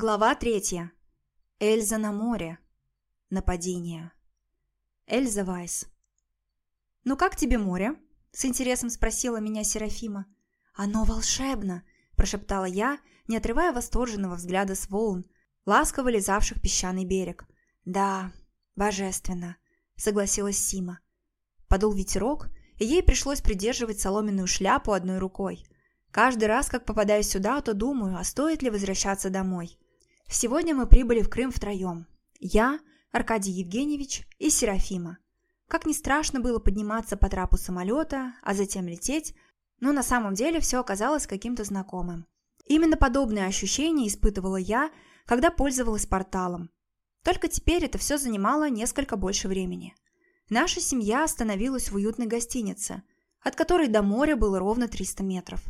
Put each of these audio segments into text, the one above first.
Глава третья. Эльза на море. Нападение. Эльза Вайс. «Ну как тебе море?» – с интересом спросила меня Серафима. «Оно волшебно!» – прошептала я, не отрывая восторженного взгляда с волн, ласково лизавших песчаный берег. «Да, божественно!» – согласилась Сима. Подул ветерок, и ей пришлось придерживать соломенную шляпу одной рукой. Каждый раз, как попадаю сюда, то думаю, а стоит ли возвращаться домой. Сегодня мы прибыли в Крым втроем. Я, Аркадий Евгеньевич и Серафима. Как ни страшно было подниматься по трапу самолета, а затем лететь, но на самом деле все оказалось каким-то знакомым. Именно подобное ощущение испытывала я, когда пользовалась порталом. Только теперь это все занимало несколько больше времени. Наша семья остановилась в уютной гостинице, от которой до моря было ровно 300 метров.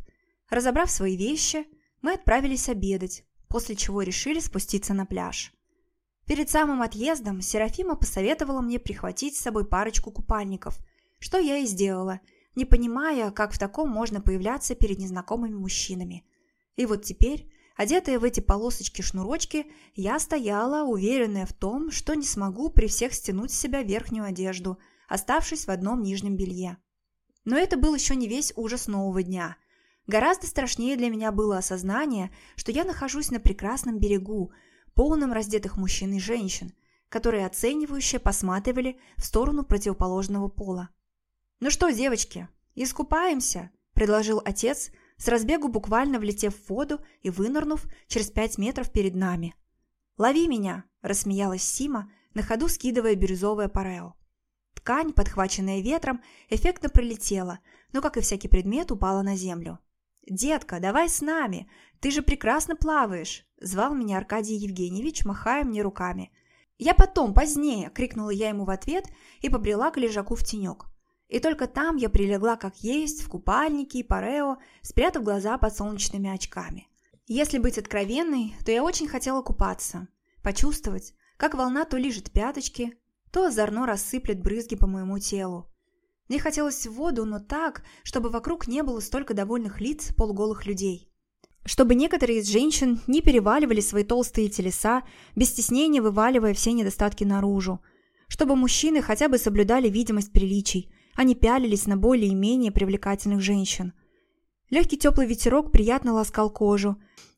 Разобрав свои вещи, мы отправились обедать, после чего решили спуститься на пляж. Перед самым отъездом Серафима посоветовала мне прихватить с собой парочку купальников, что я и сделала, не понимая, как в таком можно появляться перед незнакомыми мужчинами. И вот теперь, одетая в эти полосочки-шнурочки, я стояла, уверенная в том, что не смогу при всех стянуть с себя верхнюю одежду, оставшись в одном нижнем белье. Но это был еще не весь ужас нового дня – Гораздо страшнее для меня было осознание, что я нахожусь на прекрасном берегу, полном раздетых мужчин и женщин, которые оценивающе посматривали в сторону противоположного пола. «Ну что, девочки, искупаемся?» – предложил отец, с разбегу буквально влетев в воду и вынырнув через пять метров перед нами. «Лови меня!» – рассмеялась Сима, на ходу скидывая бирюзовое парео. Ткань, подхваченная ветром, эффектно пролетела, но, как и всякий предмет, упала на землю. «Детка, давай с нами! Ты же прекрасно плаваешь!» – звал меня Аркадий Евгеньевич, махая мне руками. «Я потом, позднее!» – крикнула я ему в ответ и побрела к лежаку в тенек. И только там я прилегла как есть, в купальнике и парео, спрятав глаза под солнечными очками. Если быть откровенной, то я очень хотела купаться, почувствовать, как волна то лижет пяточки, то озорно рассыплет брызги по моему телу. Мне хотелось в воду, но так, чтобы вокруг не было столько довольных лиц полуголых людей. Чтобы некоторые из женщин не переваливали свои толстые телеса, без стеснения вываливая все недостатки наружу. Чтобы мужчины хотя бы соблюдали видимость приличий, а не пялились на более-менее привлекательных женщин. Легкий теплый ветерок приятно ласкал кожу.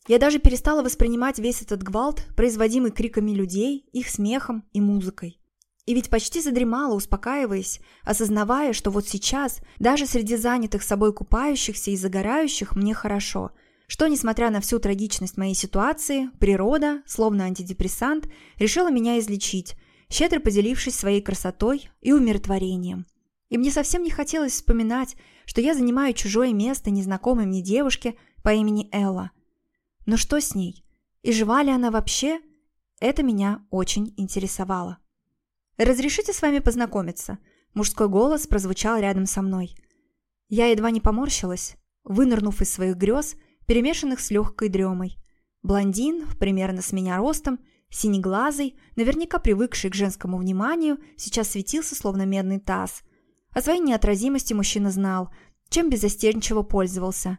Я даже перестала воспринимать весь этот гвалт, производимый криками людей, их смехом и музыкой. И ведь почти задремала, успокаиваясь, осознавая, что вот сейчас, даже среди занятых собой купающихся и загорающих, мне хорошо, что, несмотря на всю трагичность моей ситуации, природа, словно антидепрессант, решила меня излечить, щедро поделившись своей красотой и умиротворением. И мне совсем не хотелось вспоминать, что я занимаю чужое место незнакомой мне девушке по имени Элла. Но что с ней? И жива ли она вообще? Это меня очень интересовало. «Разрешите с вами познакомиться?» Мужской голос прозвучал рядом со мной. Я едва не поморщилась, вынырнув из своих грез, перемешанных с легкой дремой. Блондин, примерно с меня ростом, синеглазый, наверняка привыкший к женскому вниманию, сейчас светился, словно медный таз. О своей неотразимости мужчина знал, чем безостенчиво пользовался.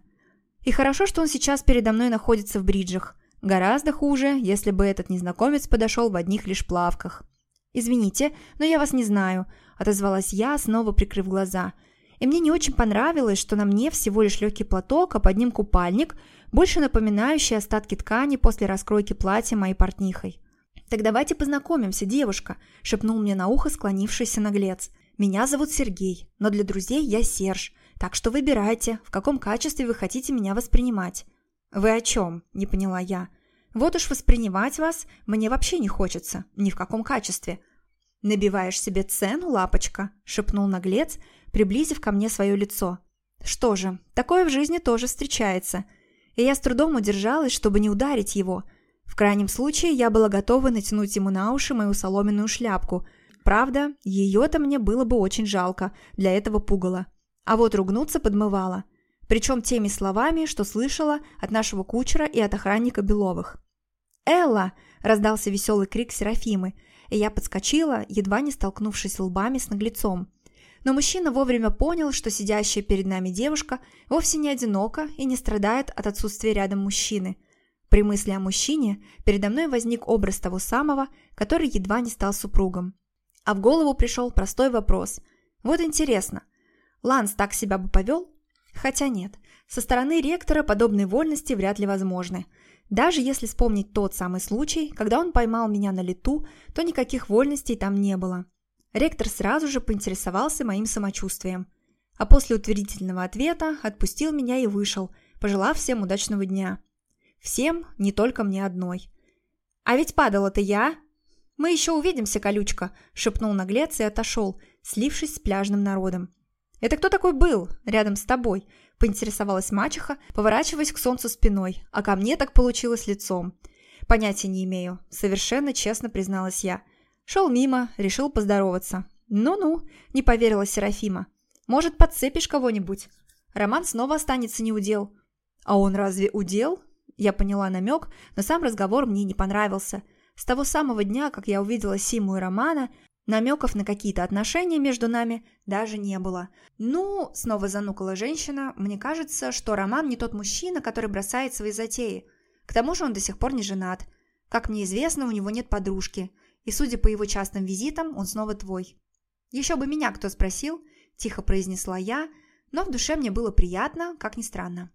И хорошо, что он сейчас передо мной находится в бриджах. Гораздо хуже, если бы этот незнакомец подошел в одних лишь плавках. «Извините, но я вас не знаю», – отозвалась я, снова прикрыв глаза. И мне не очень понравилось, что на мне всего лишь легкий платок, а под ним купальник, больше напоминающий остатки ткани после раскройки платья моей портнихой. «Так давайте познакомимся, девушка», – шепнул мне на ухо склонившийся наглец. «Меня зовут Сергей, но для друзей я Серж, так что выбирайте, в каком качестве вы хотите меня воспринимать». «Вы о чем?» – не поняла я. Вот уж воспринимать вас мне вообще не хочется, ни в каком качестве. «Набиваешь себе цену, лапочка?» – шепнул наглец, приблизив ко мне свое лицо. Что же, такое в жизни тоже встречается. И я с трудом удержалась, чтобы не ударить его. В крайнем случае, я была готова натянуть ему на уши мою соломенную шляпку. Правда, ее-то мне было бы очень жалко для этого пугала. А вот ругнуться подмывала причем теми словами, что слышала от нашего кучера и от охранника Беловых. «Элла!» – раздался веселый крик Серафимы, и я подскочила, едва не столкнувшись лбами с наглецом. Но мужчина вовремя понял, что сидящая перед нами девушка вовсе не одинока и не страдает от отсутствия рядом мужчины. При мысли о мужчине передо мной возник образ того самого, который едва не стал супругом. А в голову пришел простой вопрос. Вот интересно, Ланс так себя бы повел? Хотя нет, со стороны ректора подобные вольности вряд ли возможны. Даже если вспомнить тот самый случай, когда он поймал меня на лету, то никаких вольностей там не было. Ректор сразу же поинтересовался моим самочувствием. А после утвердительного ответа отпустил меня и вышел, пожелав всем удачного дня. Всем, не только мне одной. «А ведь падала-то я!» «Мы еще увидимся, колючка!» – шепнул наглец и отошел, слившись с пляжным народом. «Это кто такой был рядом с тобой?» – поинтересовалась мачеха, поворачиваясь к солнцу спиной, а ко мне так получилось лицом. «Понятия не имею», – совершенно честно призналась я. Шел мимо, решил поздороваться. «Ну-ну», – не поверила Серафима. «Может, подцепишь кого-нибудь?» Роман снова останется неудел. «А он разве удел?» Я поняла намек, но сам разговор мне не понравился. С того самого дня, как я увидела Симу и Романа, намеков на какие-то отношения между нами даже не было. «Ну», — снова занукала женщина, — «мне кажется, что Роман не тот мужчина, который бросает свои затеи. К тому же он до сих пор не женат. Как мне известно, у него нет подружки. И, судя по его частым визитам, он снова твой». «Еще бы меня кто спросил», — тихо произнесла я, но в душе мне было приятно, как ни странно.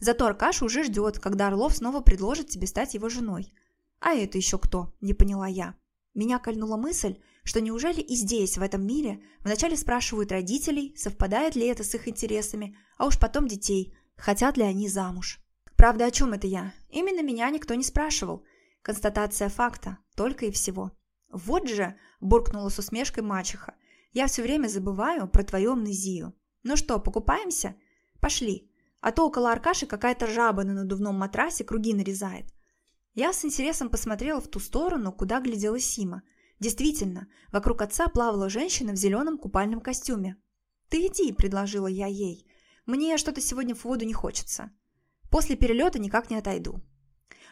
Зато Аркаша уже ждет, когда Орлов снова предложит тебе стать его женой. А это еще кто? Не поняла я. Меня кольнула мысль, что неужели и здесь, в этом мире, вначале спрашивают родителей, совпадает ли это с их интересами, а уж потом детей, хотят ли они замуж. Правда, о чем это я? Именно меня никто не спрашивал. Констатация факта, только и всего. Вот же, буркнула с усмешкой мачеха, я все время забываю про твою амнезию. Ну что, покупаемся? Пошли. А то около Аркаши какая-то жаба на надувном матрасе круги нарезает. Я с интересом посмотрела в ту сторону, куда глядела Сима. Действительно, вокруг отца плавала женщина в зеленом купальном костюме. «Ты иди», – предложила я ей. «Мне что-то сегодня в воду не хочется. После перелета никак не отойду».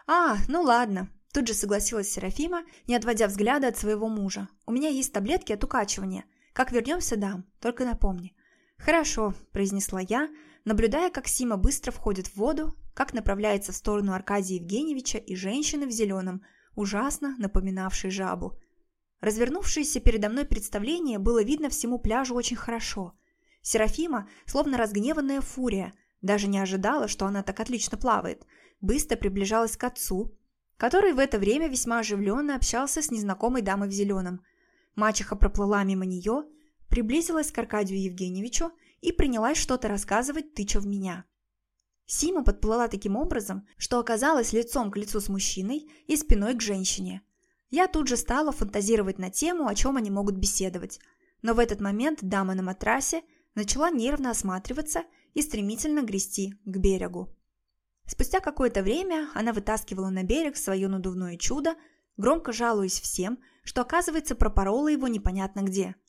«А, ну ладно», – тут же согласилась Серафима, не отводя взгляда от своего мужа. «У меня есть таблетки от укачивания. Как вернемся, дам, только напомни». «Хорошо», – произнесла я, наблюдая, как Сима быстро входит в воду, как направляется в сторону Аркадия Евгеньевича и женщины в зеленом, ужасно напоминавшей жабу. Развернувшееся передо мной представление было видно всему пляжу очень хорошо. Серафима, словно разгневанная фурия, даже не ожидала, что она так отлично плавает, быстро приближалась к отцу, который в это время весьма оживленно общался с незнакомой дамой в зеленом. Мачеха проплыла мимо нее, приблизилась к Аркадию Евгеньевичу и принялась что-то рассказывать, тыча в меня. Сима подплыла таким образом, что оказалась лицом к лицу с мужчиной и спиной к женщине. Я тут же стала фантазировать на тему, о чем они могут беседовать. Но в этот момент дама на матрасе начала нервно осматриваться и стремительно грести к берегу. Спустя какое-то время она вытаскивала на берег свое надувное чудо, громко жалуясь всем, что, оказывается, пропорола его непонятно где –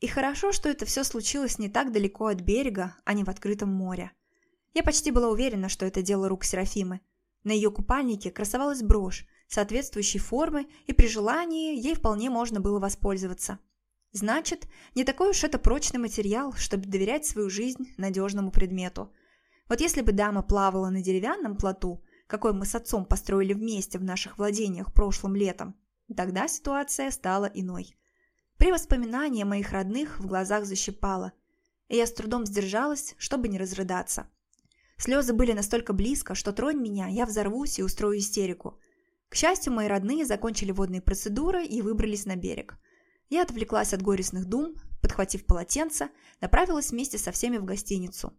и хорошо, что это все случилось не так далеко от берега, а не в открытом море. Я почти была уверена, что это дело рук Серафимы. На ее купальнике красовалась брошь, соответствующей формы, и при желании ей вполне можно было воспользоваться. Значит, не такой уж это прочный материал, чтобы доверять свою жизнь надежному предмету. Вот если бы дама плавала на деревянном плоту, какой мы с отцом построили вместе в наших владениях прошлым летом, тогда ситуация стала иной. При воспоминании моих родных в глазах защипало, и я с трудом сдержалась, чтобы не разрыдаться. Слезы были настолько близко, что тронь меня, я взорвусь и устрою истерику. К счастью, мои родные закончили водные процедуры и выбрались на берег. Я отвлеклась от горестных дум, подхватив полотенце, направилась вместе со всеми в гостиницу.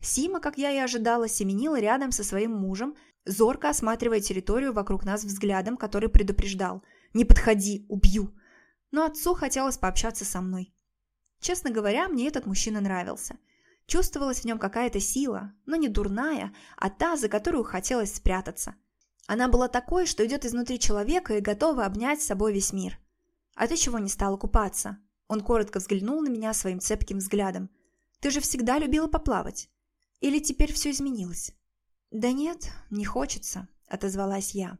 Сима, как я и ожидала, семенила рядом со своим мужем, зорко осматривая территорию вокруг нас взглядом, который предупреждал «Не подходи, убью!» но отцу хотелось пообщаться со мной. Честно говоря, мне этот мужчина нравился. Чувствовалась в нем какая-то сила, но не дурная, а та, за которую хотелось спрятаться. Она была такой, что идет изнутри человека и готова обнять с собой весь мир. «А ты чего не стала купаться?» Он коротко взглянул на меня своим цепким взглядом. «Ты же всегда любила поплавать. Или теперь все изменилось?» «Да нет, не хочется», — отозвалась я.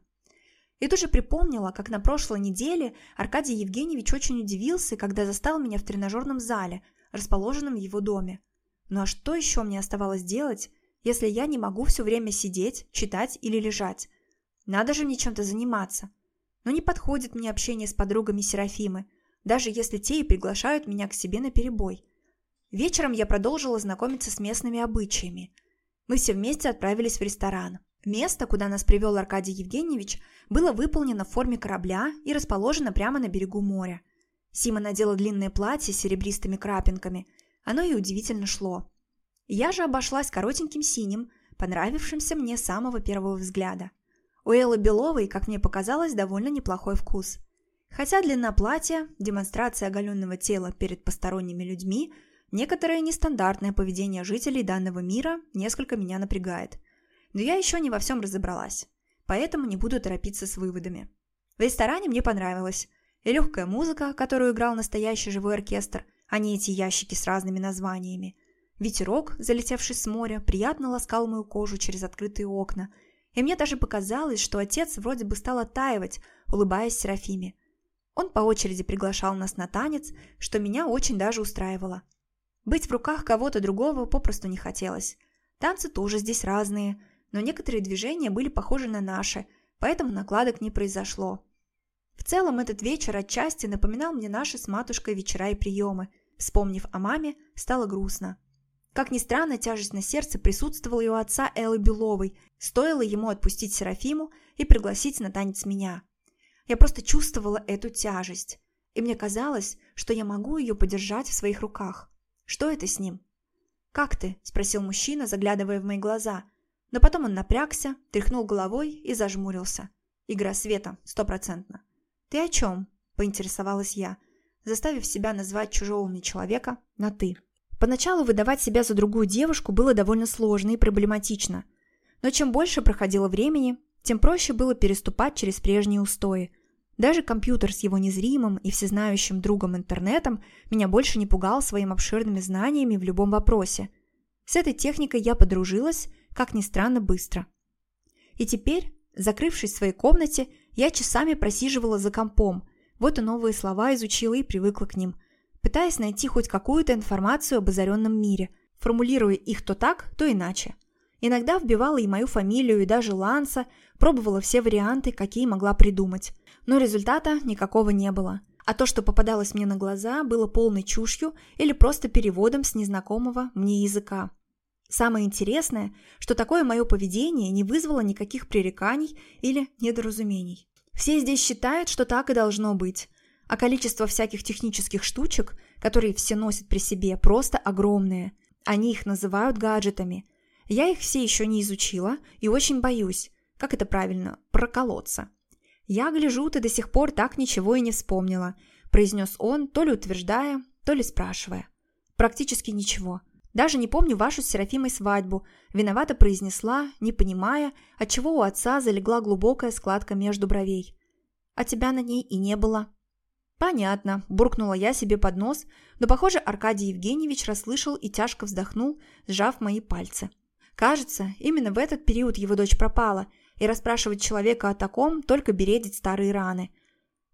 И тут же припомнила, как на прошлой неделе Аркадий Евгеньевич очень удивился, когда застал меня в тренажерном зале, расположенном в его доме. Ну а что еще мне оставалось делать, если я не могу все время сидеть, читать или лежать? Надо же мне чем-то заниматься. Но не подходит мне общение с подругами Серафимы, даже если те и приглашают меня к себе на перебой. Вечером я продолжила знакомиться с местными обычаями. Мы все вместе отправились в ресторан. Место, куда нас привел Аркадий Евгеньевич, было выполнено в форме корабля и расположено прямо на берегу моря. Сима надела длинное платье с серебристыми крапинками. Оно ей удивительно шло. Я же обошлась коротеньким синим, понравившимся мне с самого первого взгляда. У Эллы Беловой, как мне показалось, довольно неплохой вкус. Хотя длина платья, демонстрация оголенного тела перед посторонними людьми, некоторое нестандартное поведение жителей данного мира несколько меня напрягает. Но я еще не во всем разобралась, поэтому не буду торопиться с выводами. В ресторане мне понравилось. И легкая музыка, которую играл настоящий живой оркестр, а не эти ящики с разными названиями. Ветерок, залетевший с моря, приятно ласкал мою кожу через открытые окна – и мне даже показалось, что отец вроде бы стал оттаивать, улыбаясь Серафиме. Он по очереди приглашал нас на танец, что меня очень даже устраивало. Быть в руках кого-то другого попросту не хотелось. Танцы тоже здесь разные, но некоторые движения были похожи на наши, поэтому накладок не произошло. В целом этот вечер отчасти напоминал мне наши с матушкой вечера и приемы. Вспомнив о маме, стало грустно. Как ни странно, тяжесть на сердце присутствовала и у отца Эллы Беловой, стоило ему отпустить Серафиму и пригласить на танец меня. Я просто чувствовала эту тяжесть, и мне казалось, что я могу ее подержать в своих руках. Что это с ним? «Как ты?» – спросил мужчина, заглядывая в мои глаза. Но потом он напрягся, тряхнул головой и зажмурился. Игра света, стопроцентно. «Ты о чем?» – поинтересовалась я, заставив себя назвать чужого мне человека на «ты». Поначалу выдавать себя за другую девушку было довольно сложно и проблематично. Но чем больше проходило времени, тем проще было переступать через прежние устои. Даже компьютер с его незримым и всезнающим другом интернетом меня больше не пугал своими обширными знаниями в любом вопросе. С этой техникой я подружилась, как ни странно, быстро. И теперь, закрывшись в своей комнате, я часами просиживала за компом, вот и новые слова изучила и привыкла к ним – пытаясь найти хоть какую-то информацию об озаренном мире, формулируя их то так, то иначе. Иногда вбивала и мою фамилию, и даже Ланса, пробовала все варианты, какие могла придумать. Но результата никакого не было. А то, что попадалось мне на глаза, было полной чушью или просто переводом с незнакомого мне языка. Самое интересное, что такое мое поведение не вызвало никаких пререканий или недоразумений. Все здесь считают, что так и должно быть, а количество всяких технических штучек, которые все носят при себе, просто огромное. Они их называют гаджетами. Я их все еще не изучила и очень боюсь, как это правильно, проколоться. «Я гляжу, ты до сих пор так ничего и не вспомнила», произнес он, то ли утверждая, то ли спрашивая. «Практически ничего. Даже не помню вашу с Серафимой свадьбу», виновато произнесла, не понимая, отчего у отца залегла глубокая складка между бровей. «А тебя на ней и не было», «Понятно», – буркнула я себе под нос, но, похоже, Аркадий Евгеньевич расслышал и тяжко вздохнул, сжав мои пальцы. Кажется, именно в этот период его дочь пропала, и расспрашивать человека о таком только бередить старые раны.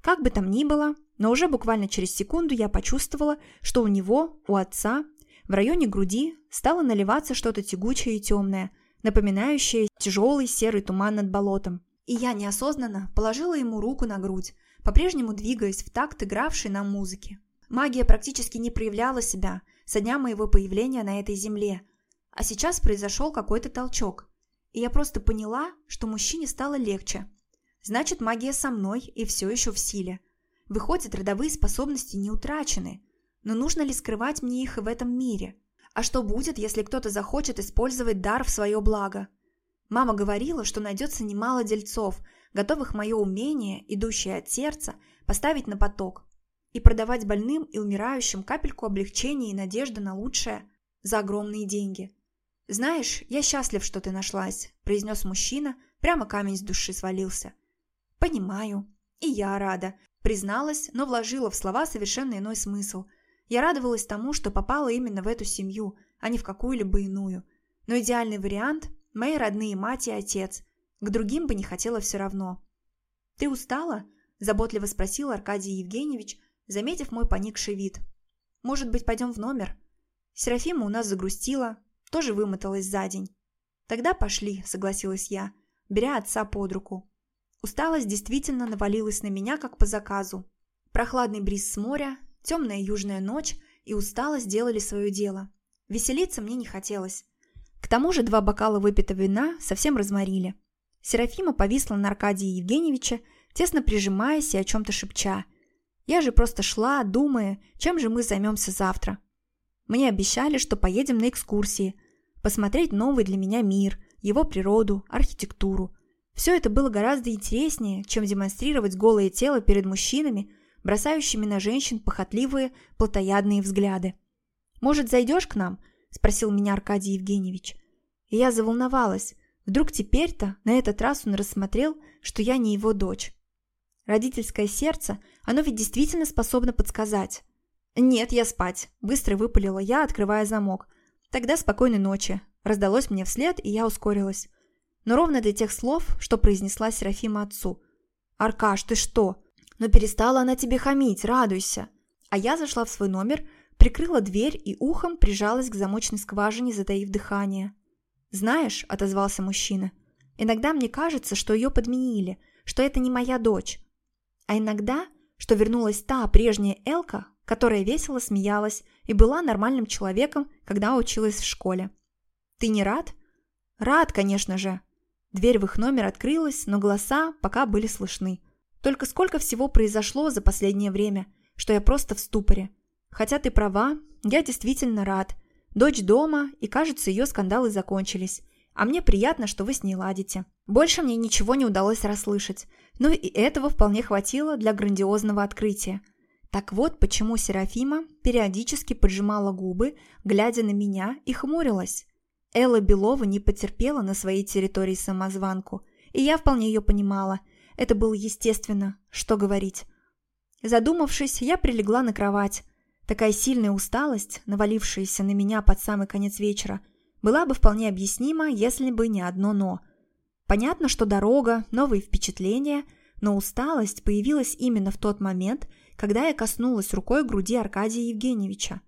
Как бы там ни было, но уже буквально через секунду я почувствовала, что у него, у отца, в районе груди стало наливаться что-то тягучее и темное, напоминающее тяжелый серый туман над болотом. И я неосознанно положила ему руку на грудь, по-прежнему двигаясь в такт игравшей нам музыки. Магия практически не проявляла себя со дня моего появления на этой земле, а сейчас произошел какой-то толчок, и я просто поняла, что мужчине стало легче. Значит, магия со мной и все еще в силе. Выходит, родовые способности не утрачены, но нужно ли скрывать мне их в этом мире? А что будет, если кто-то захочет использовать дар в свое благо? Мама говорила, что найдется немало дельцов – готовых мое умение, идущее от сердца, поставить на поток и продавать больным и умирающим капельку облегчения и надежды на лучшее за огромные деньги. «Знаешь, я счастлив, что ты нашлась», – произнес мужчина, прямо камень с души свалился. «Понимаю. И я рада», – призналась, но вложила в слова совершенно иной смысл. Я радовалась тому, что попала именно в эту семью, а не в какую-либо иную. Но идеальный вариант – мои родные мать и отец – к другим бы не хотела все равно. «Ты устала?» – заботливо спросил Аркадий Евгеньевич, заметив мой поникший вид. «Может быть, пойдем в номер?» Серафима у нас загрустила, тоже вымоталась за день. «Тогда пошли», – согласилась я, беря отца под руку. Усталость действительно навалилась на меня, как по заказу. Прохладный бриз с моря, темная южная ночь и усталость делали свое дело. Веселиться мне не хотелось. К тому же два бокала выпитого вина совсем разморили. Серафима повисла на Аркадии Евгеньевича, тесно прижимаясь и о чем-то шепча. Я же просто шла, думая, чем же мы займемся завтра. Мне обещали, что поедем на экскурсии, посмотреть новый для меня мир, его природу, архитектуру. Все это было гораздо интереснее, чем демонстрировать голое тело перед мужчинами, бросающими на женщин похотливые, плотоядные взгляды. «Может, зайдешь к нам?» – спросил меня Аркадий Евгеньевич. И я заволновалась. Вдруг теперь-то, на этот раз он рассмотрел, что я не его дочь. Родительское сердце, оно ведь действительно способно подсказать. «Нет, я спать», – быстро выпалила я, открывая замок. «Тогда спокойной ночи», – раздалось мне вслед, и я ускорилась. Но ровно до тех слов, что произнесла Серафима отцу. «Аркаш, ты что? Но перестала она тебе хамить, радуйся!» А я зашла в свой номер, прикрыла дверь и ухом прижалась к замочной скважине, затаив дыхание. «Знаешь», – отозвался мужчина, – «иногда мне кажется, что ее подменили, что это не моя дочь. А иногда, что вернулась та прежняя Элка, которая весело смеялась и была нормальным человеком, когда училась в школе. Ты не рад? Рад, конечно же. Дверь в их номер открылась, но голоса пока были слышны. Только сколько всего произошло за последнее время, что я просто в ступоре. Хотя ты права, я действительно рад. Дочь дома, и, кажется, ее скандалы закончились. А мне приятно, что вы с ней ладите. Больше мне ничего не удалось расслышать, но и этого вполне хватило для грандиозного открытия. Так вот, почему Серафима периодически поджимала губы, глядя на меня, и хмурилась. Элла Белова не потерпела на своей территории самозванку, и я вполне ее понимала. Это было естественно, что говорить. Задумавшись, я прилегла на кровать. Такая сильная усталость, навалившаяся на меня под самый конец вечера, была бы вполне объяснима, если бы не одно «но». Понятно, что дорога, новые впечатления, но усталость появилась именно в тот момент, когда я коснулась рукой груди Аркадия Евгеньевича.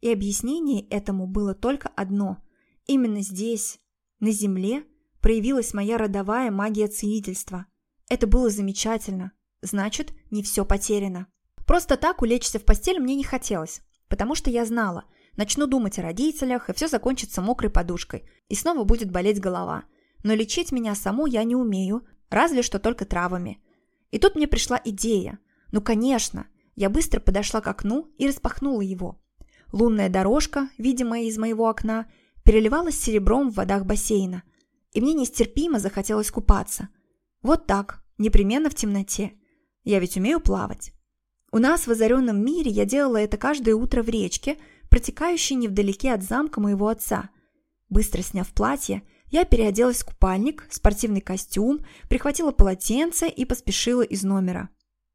И объяснение этому было только одно – Именно здесь, на Земле, проявилась моя родовая магия целительства. Это было замечательно. Значит, не все потеряно. Просто так улечься в постель мне не хотелось, потому что я знала, начну думать о родителях, и все закончится мокрой подушкой, и снова будет болеть голова. Но лечить меня саму я не умею, разве что только травами. И тут мне пришла идея. Ну, конечно, я быстро подошла к окну и распахнула его. Лунная дорожка, видимая из моего окна, переливалась серебром в водах бассейна, и мне нестерпимо захотелось купаться. Вот так, непременно в темноте. Я ведь умею плавать. У нас в озаренном мире я делала это каждое утро в речке, протекающей невдалеке от замка моего отца. Быстро сняв платье, я переоделась в купальник, спортивный костюм, прихватила полотенце и поспешила из номера.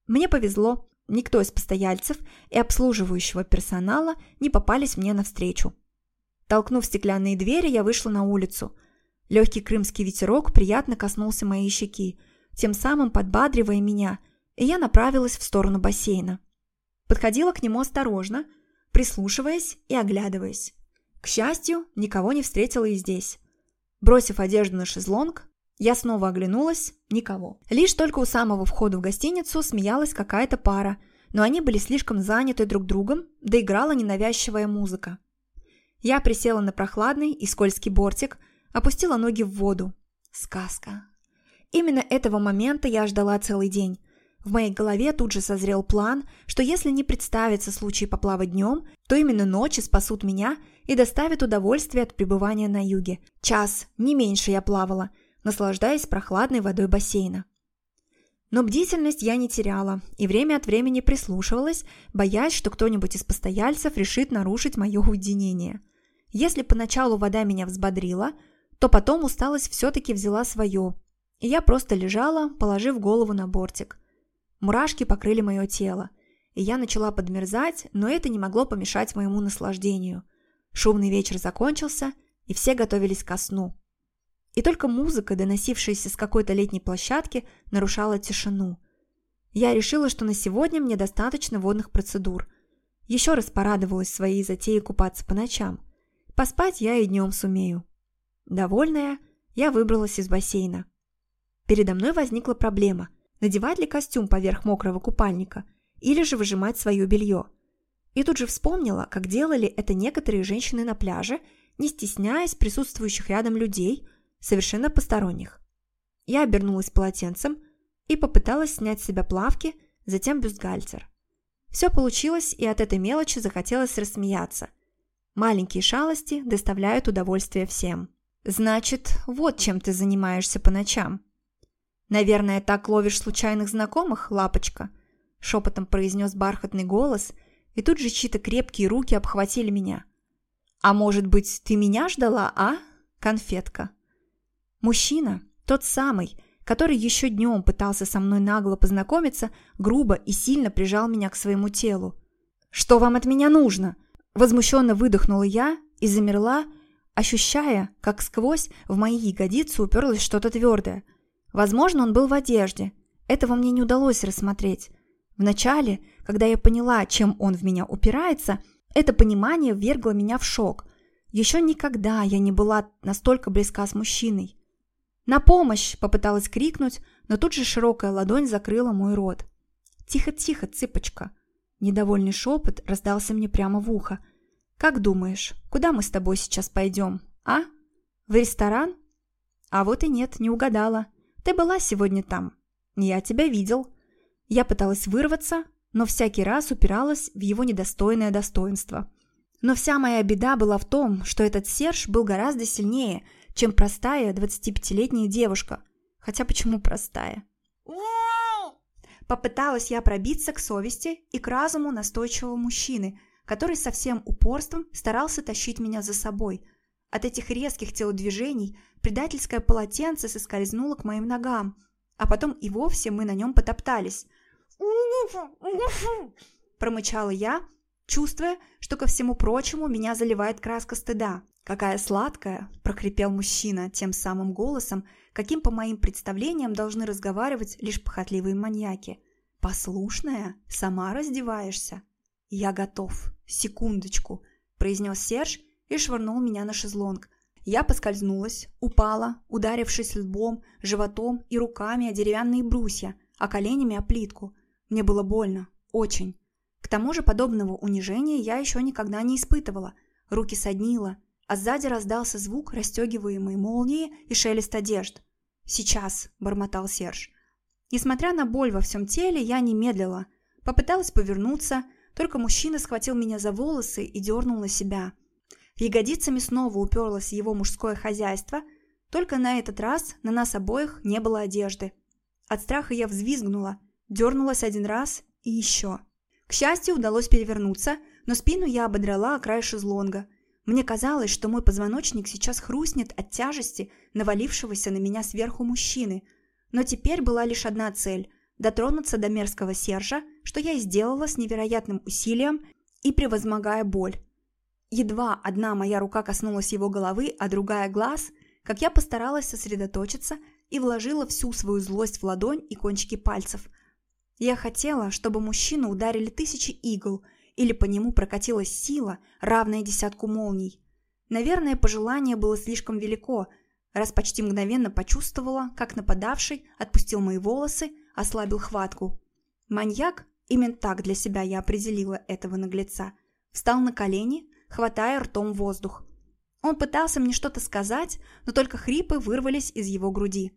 Мне повезло, никто из постояльцев и обслуживающего персонала не попались мне навстречу. Толкнув стеклянные двери, я вышла на улицу. Легкий крымский ветерок приятно коснулся моей щеки, тем самым подбадривая меня, и я направилась в сторону бассейна. Подходила к нему осторожно, прислушиваясь и оглядываясь. К счастью, никого не встретила и здесь. Бросив одежду на шезлонг, я снова оглянулась – никого. Лишь только у самого входа в гостиницу смеялась какая-то пара, но они были слишком заняты друг другом, да играла ненавязчивая музыка. Я присела на прохладный и скользкий бортик, опустила ноги в воду. Сказка. Именно этого момента я ждала целый день. В моей голове тут же созрел план, что если не представится случай поплавать днем, то именно ночи спасут меня и доставят удовольствие от пребывания на юге. Час, не меньше я плавала, наслаждаясь прохладной водой бассейна. Но бдительность я не теряла и время от времени прислушивалась, боясь, что кто-нибудь из постояльцев решит нарушить мое уединение. Если поначалу вода меня взбодрила, то потом усталость все-таки взяла свое, и я просто лежала, положив голову на бортик. Мурашки покрыли мое тело, и я начала подмерзать, но это не могло помешать моему наслаждению. Шумный вечер закончился, и все готовились ко сну. И только музыка, доносившаяся с какой-то летней площадки, нарушала тишину. Я решила, что на сегодня мне достаточно водных процедур. Еще раз порадовалась своей затее купаться по ночам. Поспать я и днем сумею. Довольная, я выбралась из бассейна. Передо мной возникла проблема – надевать ли костюм поверх мокрого купальника или же выжимать свое белье. И тут же вспомнила, как делали это некоторые женщины на пляже, не стесняясь присутствующих рядом людей, совершенно посторонних. Я обернулась полотенцем и попыталась снять с себя плавки, затем бюстгальтер. Все получилось, и от этой мелочи захотелось рассмеяться. Маленькие шалости доставляют удовольствие всем. «Значит, вот чем ты занимаешься по ночам». «Наверное, так ловишь случайных знакомых, лапочка?» Шепотом произнес бархатный голос, и тут же чьи-то крепкие руки обхватили меня. «А может быть, ты меня ждала, а, конфетка?» Мужчина, тот самый, который еще днем пытался со мной нагло познакомиться, грубо и сильно прижал меня к своему телу. «Что вам от меня нужно?» Возмущенно выдохнула я и замерла, ощущая, как сквозь в мои ягодицы уперлось что-то твердое. Возможно, он был в одежде. Этого мне не удалось рассмотреть. Вначале, когда я поняла, чем он в меня упирается, это понимание ввергло меня в шок. Еще никогда я не была настолько близка с мужчиной. «На помощь!» – попыталась крикнуть, но тут же широкая ладонь закрыла мой рот. «Тихо-тихо, цыпочка!» Недовольный шепот раздался мне прямо в ухо. «Как думаешь, куда мы с тобой сейчас пойдем, а? В ресторан?» «А вот и нет, не угадала. Ты была сегодня там. Я тебя видел». Я пыталась вырваться, но всякий раз упиралась в его недостойное достоинство. Но вся моя беда была в том, что этот Серж был гораздо сильнее, чем простая 25-летняя девушка. Хотя почему простая? Попыталась я пробиться к совести и к разуму настойчивого мужчины, который со всем упорством старался тащить меня за собой. От этих резких телодвижений предательское полотенце соскользнуло к моим ногам, а потом и вовсе мы на нем потоптались. Промычала я, чувствуя, что ко всему прочему меня заливает краска стыда. «Какая сладкая!» – прокрепел мужчина тем самым голосом, каким по моим представлениям должны разговаривать лишь похотливые маньяки. «Послушная? Сама раздеваешься?» «Я готов. Секундочку», – произнес Серж и швырнул меня на шезлонг. Я поскользнулась, упала, ударившись лбом, животом и руками о деревянные брусья, а коленями о плитку. Мне было больно. Очень. К тому же подобного унижения я еще никогда не испытывала. Руки соднило, а сзади раздался звук расстегиваемой молнии и шелест одежд. «Сейчас», – бормотал Серж. Несмотря на боль во всем теле, я не медлила. Попыталась повернуться, только мужчина схватил меня за волосы и дернул на себя. Ягодицами снова уперлось его мужское хозяйство, только на этот раз на нас обоих не было одежды. От страха я взвизгнула, дернулась один раз и еще. К счастью, удалось перевернуться, но спину я ободрала о край шезлонга – мне казалось, что мой позвоночник сейчас хрустнет от тяжести навалившегося на меня сверху мужчины. Но теперь была лишь одна цель – дотронуться до мерзкого Сержа, что я и сделала с невероятным усилием и превозмогая боль. Едва одна моя рука коснулась его головы, а другая – глаз, как я постаралась сосредоточиться и вложила всю свою злость в ладонь и кончики пальцев. Я хотела, чтобы мужчину ударили тысячи игл – или по нему прокатилась сила, равная десятку молний. Наверное, пожелание было слишком велико, раз почти мгновенно почувствовала, как нападавший отпустил мои волосы, ослабил хватку. Маньяк, именно так для себя я определила этого наглеца, встал на колени, хватая ртом воздух. Он пытался мне что-то сказать, но только хрипы вырвались из его груди.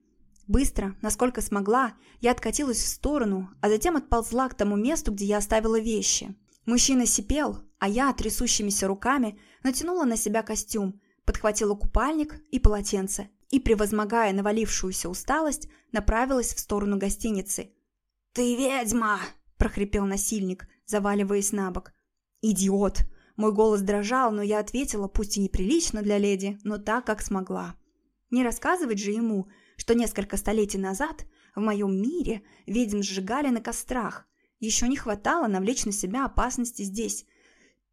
Быстро, насколько смогла, я откатилась в сторону, а затем отползла к тому месту, где я оставила вещи. Мужчина сипел, а я трясущимися руками натянула на себя костюм, подхватила купальник и полотенце и, превозмогая навалившуюся усталость, направилась в сторону гостиницы. «Ты ведьма!» – прохрипел насильник, заваливаясь на бок. «Идиот!» Мой голос дрожал, но я ответила, пусть и неприлично для леди, но так, как смогла. Не рассказывать же ему, что несколько столетий назад в моем мире ведьм сжигали на кострах, еще не хватало навлечь на себя опасности здесь.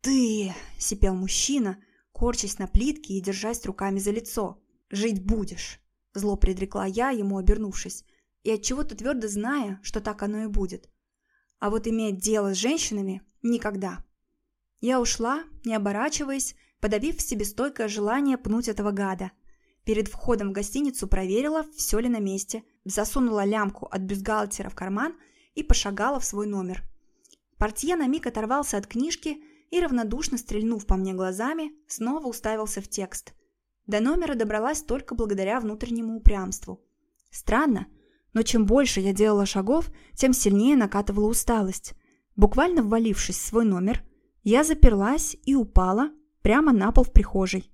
«Ты!» – сипел мужчина, корчась на плитке и держась руками за лицо. «Жить будешь!» – зло предрекла я, ему обернувшись, и отчего-то твердо зная, что так оно и будет. А вот иметь дело с женщинами – никогда. Я ушла, не оборачиваясь, подавив в себе стойкое желание пнуть этого гада. Перед входом в гостиницу проверила, все ли на месте. засунула лямку от бюстгальтера в карман и пошагала в свой номер. Портье на миг оторвался от книжки и, равнодушно стрельнув по мне глазами, снова уставился в текст. До номера добралась только благодаря внутреннему упрямству. Странно, но чем больше я делала шагов, тем сильнее накатывала усталость. Буквально ввалившись в свой номер, я заперлась и упала прямо на пол в прихожей.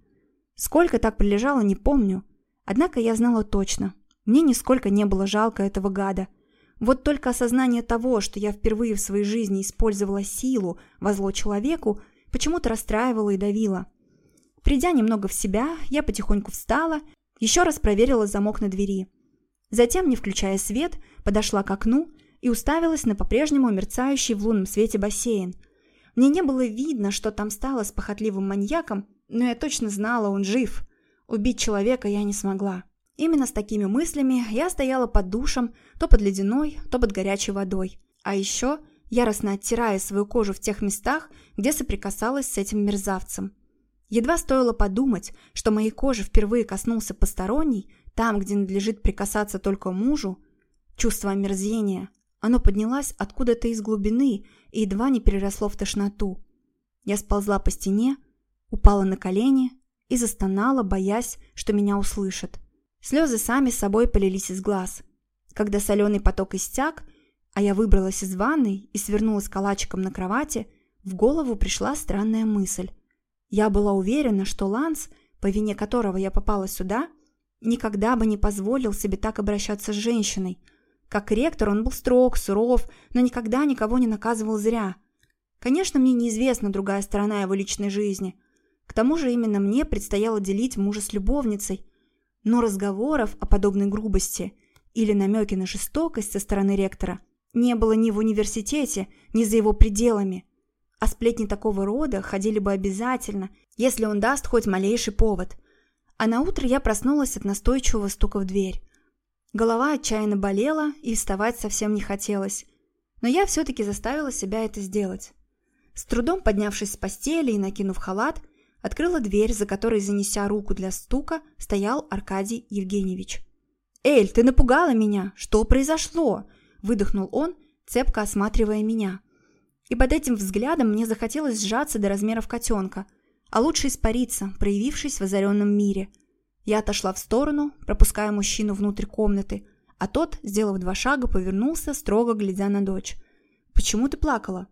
Сколько так пролежала, не помню. Однако я знала точно. Мне нисколько не было жалко этого гада. Вот только осознание того, что я впервые в своей жизни использовала силу во зло человеку, почему-то расстраивало и давило. Придя немного в себя, я потихоньку встала, еще раз проверила замок на двери. Затем, не включая свет, подошла к окну и уставилась на по-прежнему мерцающий в лунном свете бассейн. Мне не было видно, что там стало с похотливым маньяком, но я точно знала, он жив. Убить человека я не смогла. Именно с такими мыслями я стояла под душем, то под ледяной, то под горячей водой. А еще яростно оттирая свою кожу в тех местах, где соприкасалась с этим мерзавцем. Едва стоило подумать, что моей коже впервые коснулся посторонний, там, где надлежит прикасаться только мужу, чувство омерзения, оно поднялось откуда-то из глубины и едва не переросло в тошноту. Я сползла по стене, упала на колени и застонала, боясь, что меня услышат. Слезы сами собой полились из глаз. Когда соленый поток истяк, а я выбралась из ванной и свернулась калачиком на кровати, в голову пришла странная мысль. Я была уверена, что Ланс, по вине которого я попала сюда, никогда бы не позволил себе так обращаться с женщиной. Как ректор он был строг, суров, но никогда никого не наказывал зря. Конечно, мне неизвестна другая сторона его личной жизни. К тому же именно мне предстояло делить мужа с любовницей – но разговоров о подобной грубости или намеки на жестокость со стороны ректора не было ни в университете, ни за его пределами. А сплетни такого рода ходили бы обязательно, если он даст хоть малейший повод. А на утро я проснулась от настойчивого стука в дверь. Голова отчаянно болела и вставать совсем не хотелось. Но я все-таки заставила себя это сделать. С трудом поднявшись с постели и накинув халат, Открыла дверь, за которой, занеся руку для стука, стоял Аркадий Евгеньевич. «Эль, ты напугала меня! Что произошло?» – выдохнул он, цепко осматривая меня. И под этим взглядом мне захотелось сжаться до размеров котенка, а лучше испариться, проявившись в озаренном мире. Я отошла в сторону, пропуская мужчину внутрь комнаты, а тот, сделав два шага, повернулся, строго глядя на дочь. «Почему ты плакала?»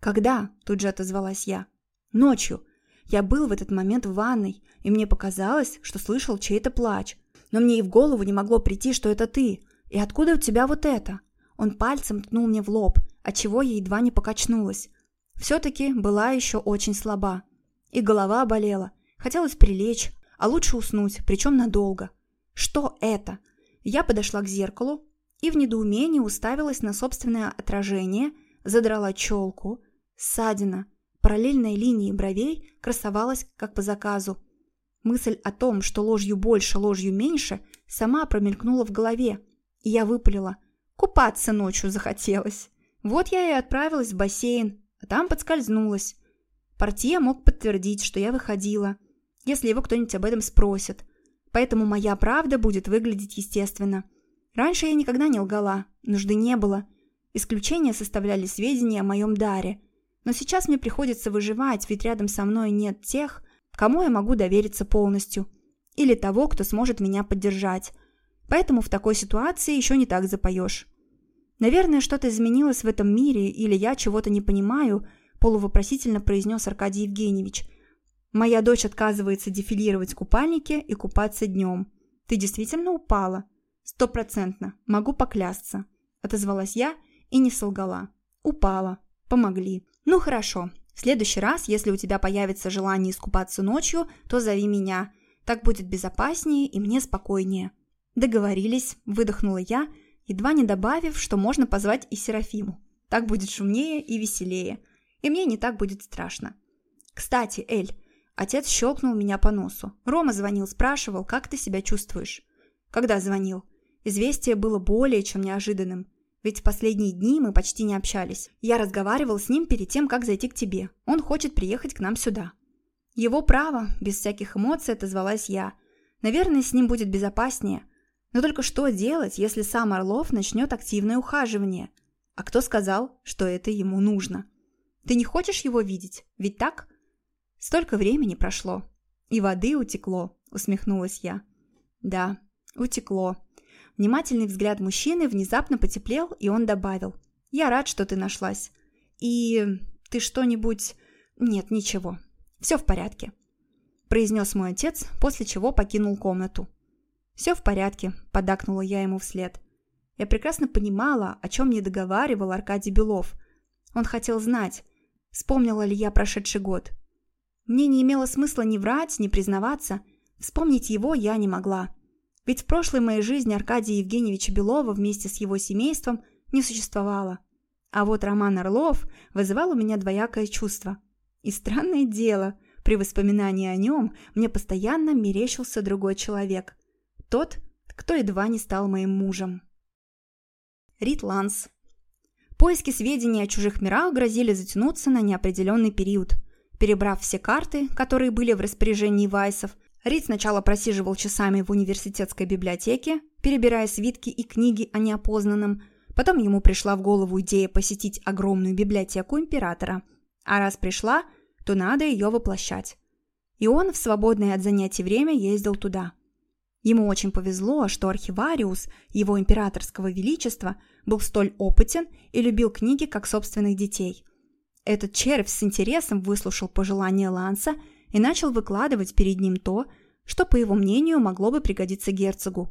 «Когда?» – тут же отозвалась я. «Ночью. Я был в этот момент в ванной, и мне показалось, что слышал чей-то плач. Но мне и в голову не могло прийти, что это ты. И откуда у тебя вот это? Он пальцем ткнул мне в лоб, отчего я едва не покачнулась. Все-таки была еще очень слаба. И голова болела. Хотелось прилечь, а лучше уснуть, причем надолго. Что это? Я подошла к зеркалу и в недоумении уставилась на собственное отражение, задрала челку. Ссадина – Параллельная линии бровей красовалась как по заказу. Мысль о том, что ложью больше, ложью меньше, сама промелькнула в голове, и я выпалила. Купаться ночью захотелось. Вот я и отправилась в бассейн, а там подскользнулась. Портье мог подтвердить, что я выходила, если его кто-нибудь об этом спросит. Поэтому моя правда будет выглядеть естественно. Раньше я никогда не лгала, нужды не было. Исключения составляли сведения о моем даре – но сейчас мне приходится выживать, ведь рядом со мной нет тех, кому я могу довериться полностью. Или того, кто сможет меня поддержать. Поэтому в такой ситуации еще не так запоешь. Наверное, что-то изменилось в этом мире, или я чего-то не понимаю, полувопросительно произнес Аркадий Евгеньевич. Моя дочь отказывается дефилировать в купальнике и купаться днем. Ты действительно упала? Стопроцентно, могу поклясться. Отозвалась я и не солгала. Упала. Помогли. Ну хорошо. В следующий раз, если у тебя появится желание искупаться ночью, то зови меня. Так будет безопаснее и мне спокойнее. Договорились, выдохнула я, едва не добавив, что можно позвать и Серафиму. Так будет шумнее и веселее. И мне не так будет страшно. Кстати, Эль, отец щелкнул меня по носу. Рома звонил, спрашивал, как ты себя чувствуешь. Когда звонил? Известие было более чем неожиданным. Ведь в последние дни мы почти не общались. Я разговаривал с ним перед тем, как зайти к тебе. Он хочет приехать к нам сюда. Его право, без всяких эмоций отозвалась я. Наверное, с ним будет безопаснее. Но только что делать, если сам Орлов начнет активное ухаживание? А кто сказал, что это ему нужно? Ты не хочешь его видеть? Ведь так? Столько времени прошло. И воды утекло, усмехнулась я. Да, утекло. Внимательный взгляд мужчины внезапно потеплел, и он добавил. Я рад, что ты нашлась. И ты что-нибудь... Нет, ничего. Все в порядке. Произнес мой отец, после чего покинул комнату. «Все в порядке», – подакнула я ему вслед. Я прекрасно понимала, о чем не договаривал Аркадий Белов. Он хотел знать, вспомнила ли я прошедший год. Мне не имело смысла ни врать, ни признаваться. Вспомнить его я не могла. Ведь в прошлой моей жизни Аркадия Евгеньевича Белова вместе с его семейством не существовало. А вот Роман Орлов вызывал у меня двоякое чувство. И странное дело, при воспоминании о нем мне постоянно мерещился другой человек. Тот, кто едва не стал моим мужем. Рит Ланс. Поиски сведений о чужих мирах грозили затянуться на неопределенный период. Перебрав все карты, которые были в распоряжении Вайсов, Рид сначала просиживал часами в университетской библиотеке, перебирая свитки и книги о неопознанном, потом ему пришла в голову идея посетить огромную библиотеку императора. А раз пришла, то надо ее воплощать. И он в свободное от занятий время ездил туда. Ему очень повезло, что архивариус его императорского величества был столь опытен и любил книги как собственных детей. Этот червь с интересом выслушал пожелания Ланса и начал выкладывать перед ним то, что, по его мнению, могло бы пригодиться герцогу.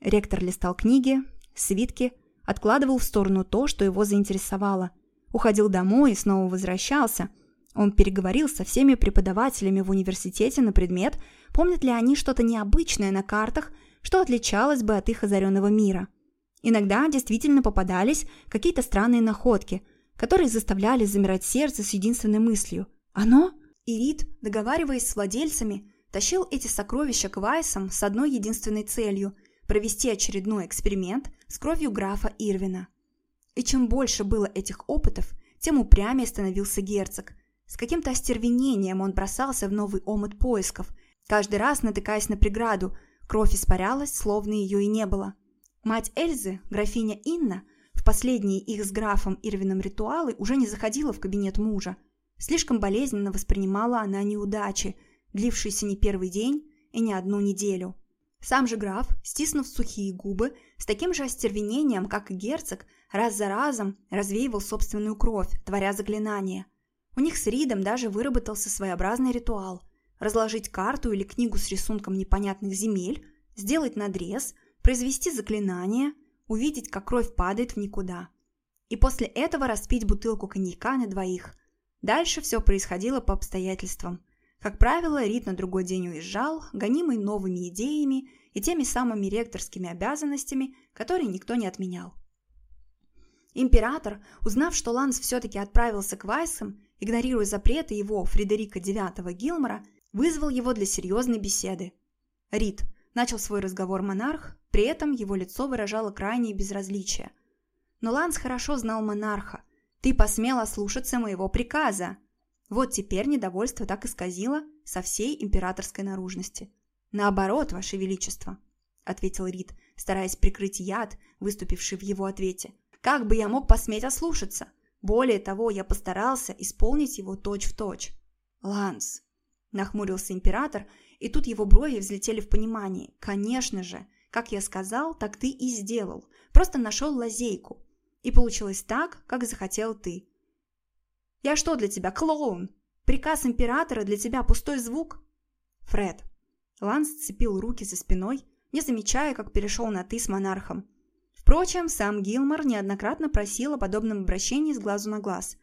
Ректор листал книги, свитки, откладывал в сторону то, что его заинтересовало, уходил домой и снова возвращался – он переговорил со всеми преподавателями в университете на предмет, помнят ли они что-то необычное на картах, что отличалось бы от их озаренного мира. Иногда действительно попадались какие-то странные находки, которые заставляли замирать сердце с единственной мыслью «Оно?» И Рид, договариваясь с владельцами, тащил эти сокровища к Вайсам с одной единственной целью – провести очередной эксперимент с кровью графа Ирвина. И чем больше было этих опытов, тем упрямее становился герцог, с каким-то остервенением он бросался в новый омут поисков, каждый раз натыкаясь на преграду, кровь испарялась, словно ее и не было. Мать Эльзы, графиня Инна, последние их с графом Ирвином ритуалы уже не заходила в кабинет мужа. Слишком болезненно воспринимала она неудачи, длившиеся не первый день и не одну неделю. Сам же граф, стиснув сухие губы, с таким же остервенением, как и герцог, раз за разом развеивал собственную кровь, творя заклинания – у них с Ридом даже выработался своеобразный ритуал – разложить карту или книгу с рисунком непонятных земель, сделать надрез, произвести заклинание, увидеть, как кровь падает в никуда. И после этого распить бутылку коньяка на двоих. Дальше все происходило по обстоятельствам. Как правило, Рид на другой день уезжал, гонимый новыми идеями и теми самыми ректорскими обязанностями, которые никто не отменял. Император, узнав, что Ланс все-таки отправился к Вайсам, игнорируя запреты его, Фредерика IX Гилмора, вызвал его для серьезной беседы. Рид начал свой разговор монарх, при этом его лицо выражало крайнее безразличие. Но Ланс хорошо знал монарха. «Ты посмел ослушаться моего приказа!» Вот теперь недовольство так исказило со всей императорской наружности. «Наоборот, Ваше Величество», — ответил Рид, стараясь прикрыть яд, выступивший в его ответе. «Как бы я мог посметь ослушаться? Более того, я постарался исполнить его точь-в-точь. «Ланс», – нахмурился император, и тут его брови взлетели в понимании. «Конечно же, как я сказал, так ты и сделал. Просто нашел лазейку. И получилось так, как захотел ты». «Я что для тебя, клоун? Приказ императора для тебя пустой звук?» «Фред». Ланс сцепил руки за спиной, не замечая, как перешел на «ты» с монархом. Впрочем, сам Гилмор неоднократно просил о подобном обращении с глазу на глаз.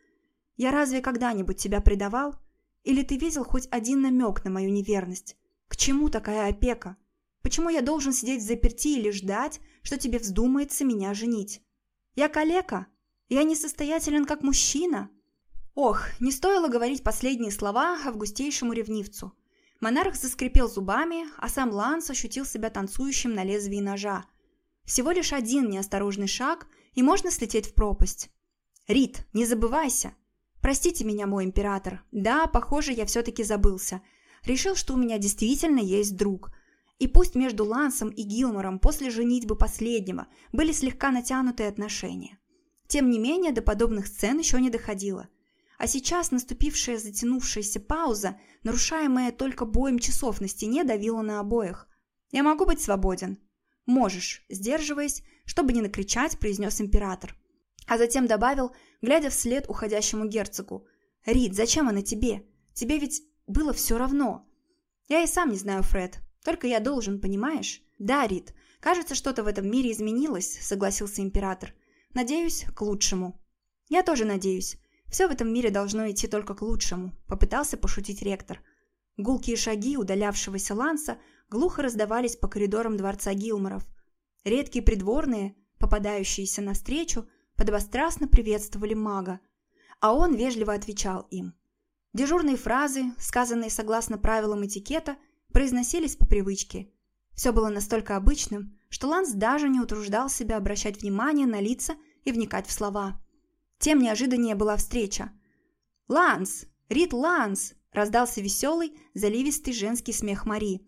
«Я разве когда-нибудь тебя предавал? Или ты видел хоть один намек на мою неверность? К чему такая опека? Почему я должен сидеть в заперти или ждать, что тебе вздумается меня женить? Я калека? Я несостоятелен как мужчина?» Ох, не стоило говорить последние слова августейшему ревнивцу. Монарх заскрипел зубами, а сам Ланс ощутил себя танцующим на лезвии ножа – всего лишь один неосторожный шаг, и можно слететь в пропасть. Рит, не забывайся. Простите меня, мой император. Да, похоже, я все-таки забылся. Решил, что у меня действительно есть друг. И пусть между Лансом и Гилмором после женитьбы последнего были слегка натянутые отношения. Тем не менее, до подобных сцен еще не доходило. А сейчас наступившая затянувшаяся пауза, нарушаемая только боем часов на стене, давила на обоих. «Я могу быть свободен?» «Можешь», сдерживаясь, чтобы не накричать, произнес император. А затем добавил, глядя вслед уходящему герцогу. «Рид, зачем она тебе? Тебе ведь было все равно». «Я и сам не знаю, Фред. Только я должен, понимаешь?» «Да, Рид. Кажется, что-то в этом мире изменилось», согласился император. «Надеюсь, к лучшему». «Я тоже надеюсь. Все в этом мире должно идти только к лучшему», попытался пошутить ректор. Гулкие шаги удалявшегося Ланса глухо раздавались по коридорам дворца Гилморов. Редкие придворные, попадающиеся навстречу, подобострастно приветствовали мага, а он вежливо отвечал им. Дежурные фразы, сказанные согласно правилам этикета, произносились по привычке. Все было настолько обычным, что Ланс даже не утруждал себя обращать внимание на лица и вникать в слова. Тем неожиданнее была встреча. «Ланс! Рит Ланс!» – раздался веселый, заливистый женский смех Мари.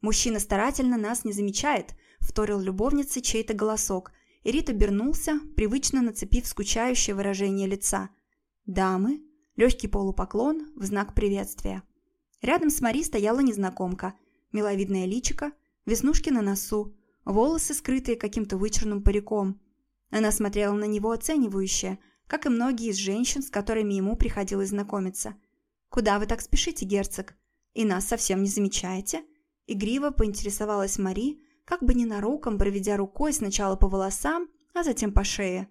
«Мужчина старательно нас не замечает», – вторил любовнице чей-то голосок, и Рит обернулся, привычно нацепив скучающее выражение лица. «Дамы?» – легкий полупоклон в знак приветствия. Рядом с Мари стояла незнакомка, миловидная личика, веснушки на носу, волосы, скрытые каким-то вычурным париком. Она смотрела на него оценивающе, как и многие из женщин, с которыми ему приходилось знакомиться. «Куда вы так спешите, герцог? И нас совсем не замечаете?» Игриво поинтересовалась Мари, как бы ненароком проведя рукой сначала по волосам, а затем по шее.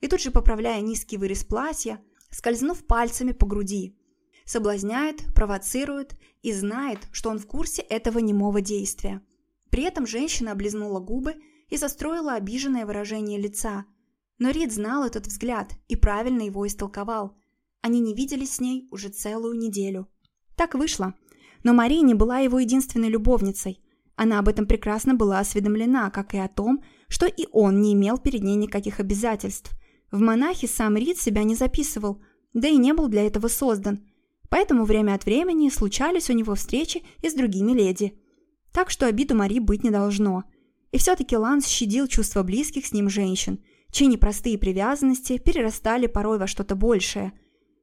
И тут же поправляя низкий вырез платья, скользнув пальцами по груди. Соблазняет, провоцирует и знает, что он в курсе этого немого действия. При этом женщина облизнула губы и застроила обиженное выражение лица. Но Рид знал этот взгляд и правильно его истолковал. Они не виделись с ней уже целую неделю. Так вышло, но Мария не была его единственной любовницей. Она об этом прекрасно была осведомлена, как и о том, что и он не имел перед ней никаких обязательств. В монахи сам Рид себя не записывал, да и не был для этого создан. Поэтому время от времени случались у него встречи и с другими леди. Так что обиду Мари быть не должно. И все-таки Ланс щадил чувства близких с ним женщин, чьи непростые привязанности перерастали порой во что-то большее.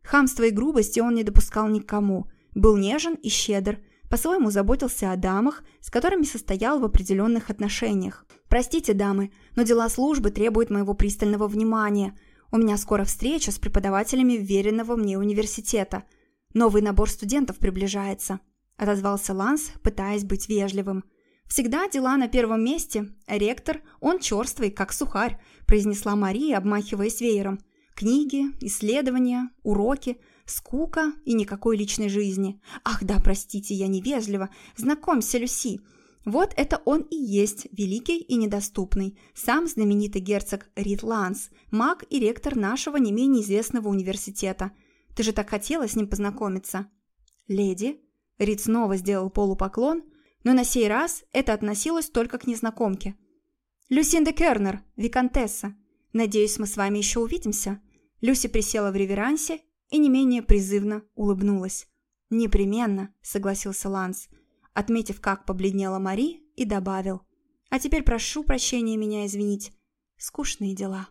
Хамства и грубости он не допускал никому – был нежен и щедр, по-своему заботился о дамах, с которыми состоял в определенных отношениях. «Простите, дамы, но дела службы требуют моего пристального внимания. У меня скоро встреча с преподавателями веренного мне университета. Новый набор студентов приближается», – отозвался Ланс, пытаясь быть вежливым. «Всегда дела на первом месте, ректор, он черствый, как сухарь», – произнесла Мария, обмахиваясь веером. «Книги, исследования, уроки – Скука и никакой личной жизни. Ах да, простите, я невежлива. Знакомься, Люси. Вот это он и есть, великий и недоступный, сам знаменитый герцог Рид Ланс, маг и ректор нашего не менее известного университета. Ты же так хотела с ним познакомиться. Леди? Рид снова сделал полупоклон, но на сей раз это относилось только к незнакомке. «Люсинда Кернер, виконтесса. Надеюсь, мы с вами еще увидимся». Люси присела в реверансе и не менее призывно улыбнулась. «Непременно», — согласился Ланс, отметив, как побледнела Мари, и добавил. «А теперь прошу прощения меня извинить. Скучные дела».